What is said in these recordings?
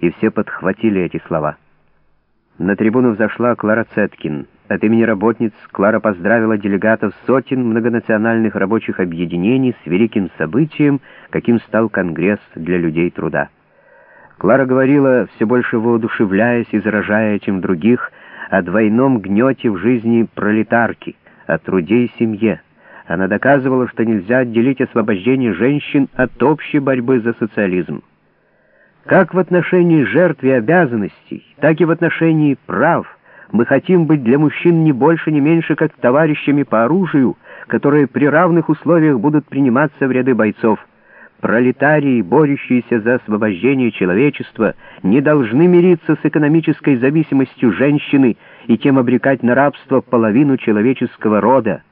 и все подхватили эти слова. На трибуну взошла Клара Цеткин. От имени работниц Клара поздравила делегатов сотен многонациональных рабочих объединений с великим событием, каким стал Конгресс для людей труда. Клара говорила, все больше воодушевляясь и заражая этим других, о двойном гнете в жизни пролетарки, о труде и семье. Она доказывала, что нельзя отделить освобождение женщин от общей борьбы за социализм. Как в отношении жертв и обязанностей, так и в отношении прав мы хотим быть для мужчин не больше, не меньше, как товарищами по оружию, которые при равных условиях будут приниматься в ряды бойцов. Пролетарии, борющиеся за освобождение человечества, не должны мириться с экономической зависимостью женщины и тем обрекать на рабство половину человеческого рода.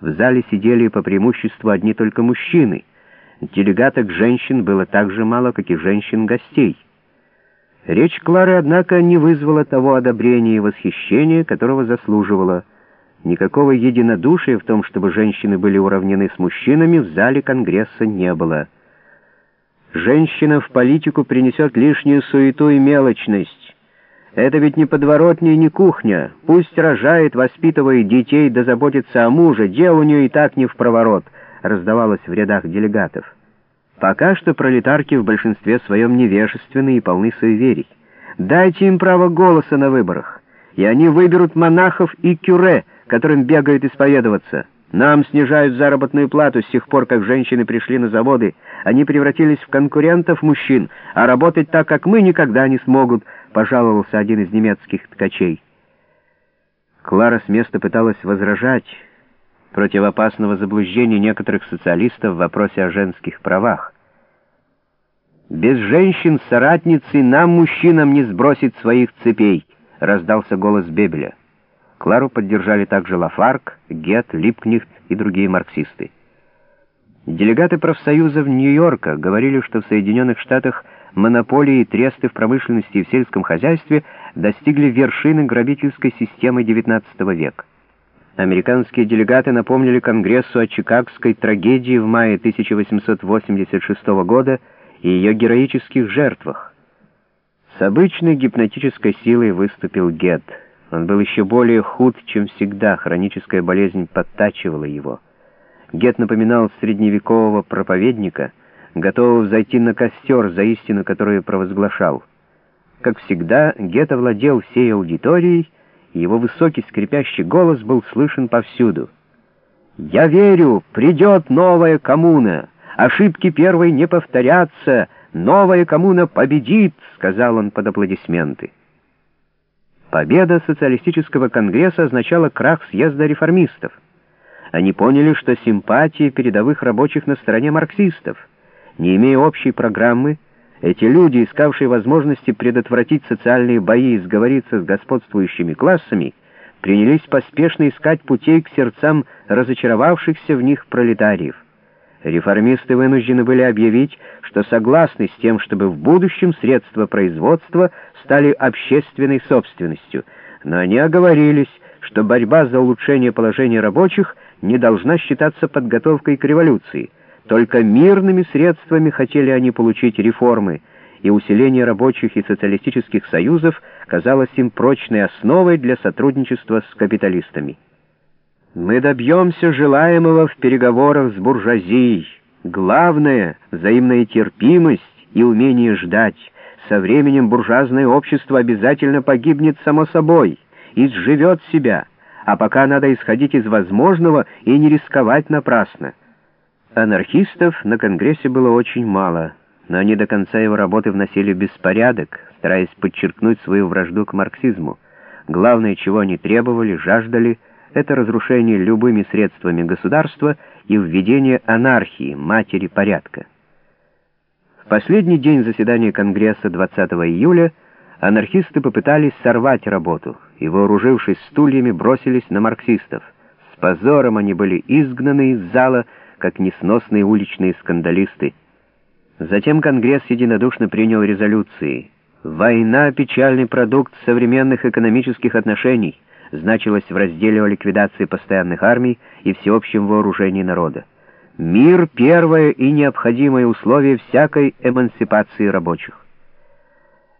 В зале сидели по преимуществу одни только мужчины. Делегаток женщин было так же мало, как и женщин-гостей. Речь Клары, однако, не вызвала того одобрения и восхищения, которого заслуживала. Никакого единодушия в том, чтобы женщины были уравнены с мужчинами, в зале Конгресса не было. Женщина в политику принесет лишнюю суету и мелочность. Это ведь не подворотня и не кухня. Пусть рожает, воспитывает детей, да заботится о муже. Дел у нее и так не в проворот, раздавалось в рядах делегатов. Пока что пролетарки в большинстве своем невежественны и полны суеверий. Дайте им право голоса на выборах, и они выберут монахов и кюре — которым бегают исповедоваться. Нам снижают заработную плату с тех пор, как женщины пришли на заводы. Они превратились в конкурентов мужчин, а работать так, как мы, никогда не смогут», — пожаловался один из немецких ткачей. Клара с места пыталась возражать против опасного заблуждения некоторых социалистов в вопросе о женских правах. «Без женщин-соратницы нам, мужчинам, не сбросить своих цепей», — раздался голос Бебеля. Клару поддержали также Лафарк, Гет, Липкнихт и другие марксисты. Делегаты профсоюзов Нью-Йорка говорили, что в Соединенных Штатах монополии и тресты в промышленности и в сельском хозяйстве достигли вершины грабительской системы XIX века. Американские делегаты напомнили Конгрессу о чикагской трагедии в мае 1886 года и ее героических жертвах. С обычной гипнотической силой выступил Гетт. Он был еще более худ, чем всегда, хроническая болезнь подтачивала его. Гет напоминал средневекового проповедника, готового зайти на костер за истину, которую провозглашал. Как всегда, Гет овладел всей аудиторией, и его высокий скрипящий голос был слышен повсюду. «Я верю, придет новая коммуна, ошибки первой не повторятся, новая коммуна победит», — сказал он под аплодисменты. Победа социалистического конгресса означала крах съезда реформистов. Они поняли, что симпатии передовых рабочих на стороне марксистов. Не имея общей программы, эти люди, искавшие возможности предотвратить социальные бои и сговориться с господствующими классами, принялись поспешно искать путей к сердцам разочаровавшихся в них пролетариев. Реформисты вынуждены были объявить, что согласны с тем, чтобы в будущем средства производства стали общественной собственностью, но они оговорились, что борьба за улучшение положения рабочих не должна считаться подготовкой к революции. Только мирными средствами хотели они получить реформы, и усиление рабочих и социалистических союзов казалось им прочной основой для сотрудничества с капиталистами. Мы добьемся желаемого в переговорах с буржуазией. Главное — взаимная терпимость и умение ждать. Со временем буржуазное общество обязательно погибнет само собой, и сживет себя, а пока надо исходить из возможного и не рисковать напрасно. Анархистов на Конгрессе было очень мало, но они до конца его работы вносили беспорядок, стараясь подчеркнуть свою вражду к марксизму. Главное, чего они требовали, жаждали — это разрушение любыми средствами государства и введение анархии, матери порядка. В последний день заседания Конгресса 20 июля анархисты попытались сорвать работу и, вооружившись стульями, бросились на марксистов. С позором они были изгнаны из зала, как несносные уличные скандалисты. Затем Конгресс единодушно принял резолюции. «Война — печальный продукт современных экономических отношений» значилось в разделе о ликвидации постоянных армий и всеобщем вооружении народа. Мир — первое и необходимое условие всякой эмансипации рабочих.